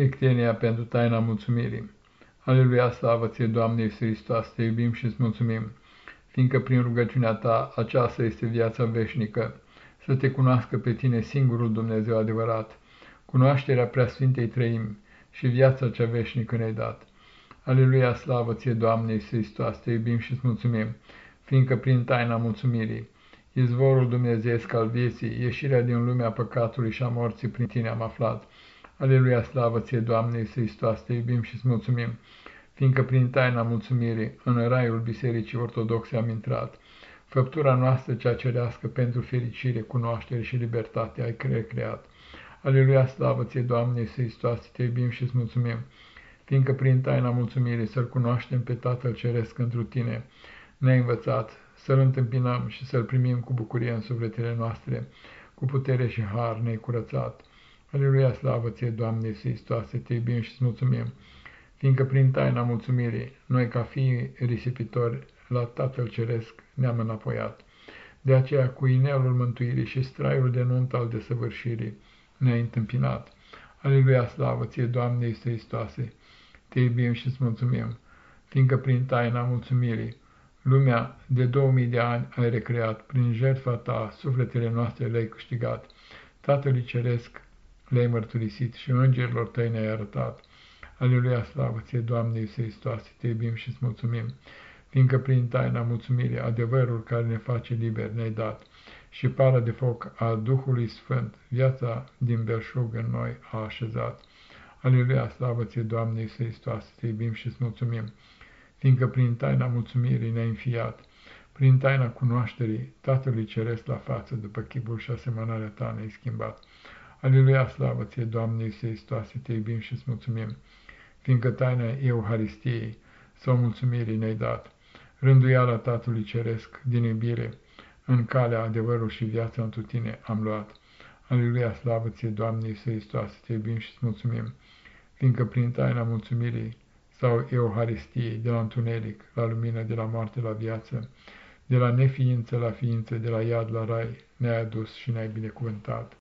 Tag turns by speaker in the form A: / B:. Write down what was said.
A: Ectenia pentru taina mulțumirii. Aleluia, slavă ție, Doamne Iisus Hristos, te iubim și îți mulțumim, fiindcă prin rugăciunea ta aceasta este viața veșnică, să te cunoască pe tine singurul Dumnezeu adevărat, cunoașterea preasfintei trăim și viața cea veșnică ne-ai dat. Aleluia, slavă ție, Doamne Iisus Hristos, te iubim și îți mulțumim, fiindcă prin taina mulțumirii, izvorul dumnezeiesc al vieții, ieșirea din lumea păcatului și a morții prin tine am aflat, Aleluia, slavă ție, Doamne Iisus Hristos, te iubim și îți mulțumim, fiindcă prin taina mulțumirii în raiul Bisericii Ortodoxe am intrat. Făptura noastră cea cerească pentru fericire, cunoaștere și libertate ai creat. Aleluia, slavă ție, Doamne Iisus Hristos, te iubim și îți mulțumim, fiindcă prin taina mulțumirii să-L cunoaștem pe Tatăl Ceresc întru tine, ne-ai învățat să-L întâmpinăm și să-L primim cu bucurie în sufletele noastre, cu putere și har ne-ai curățat. Aleluia, slavă ție, Doamne Iisuse, te iubim și îți mulțumim, fiindcă prin taina mulțumirii, noi ca fii risipitori la Tatăl Ceresc ne-am înapoiat. De aceea cu inelul mântuirii și straiul de nunt al desăvârșirii ne-ai întâmpinat. Aleluia, slavă ție, Doamne Iisuse, te iubim și îți mulțumim, fiindcă prin taina mulțumirii, lumea de 2000 de ani ai recreat, prin jertfa ta, sufletele noastre le-ai câștigat. Tatălui Ceresc, le-ai mărturisit și îngerilor tăi ne-ai arătat. Aleluia, slavă ție, Doamne Iisus Hristos, te iubim și îți mulțumim, fiindcă prin taina mulțumirii adevărul care ne face liber ne-ai dat și pară de foc a Duhului Sfânt, viața din belșug în noi a așezat. Aleluia, slavă ție, Doamne Iisus Hristos, te iubim și îți mulțumim, fiindcă prin taina mulțumirii ne-ai înfiat, prin taina cunoașterii Tatălui Ceresc la față, după chipul și asemănarea ta ne-ai schimbat. Aleluia, slavă ție, Doamne Iisuse Hristoase, te iubim și îți mulțumim, fiindcă taina Euharistiei sau mulțumirii ne-ai dat, rânduiala Tatălui Ceresc din iubire, în calea adevărul și viața întru tine am luat. Aleluia, slavă ție, Doamne Iisuse Hristoase, te iubim și îți mulțumim, fiindcă prin taina mulțumirii sau Euharistiei, de la întuneric la lumină, de la moarte la viață, de la neființă la ființă, de la iad la rai, ne-ai adus și ne-ai binecuvântat.